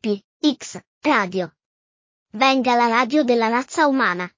P. X. Radio. Venga la radio della razza umana.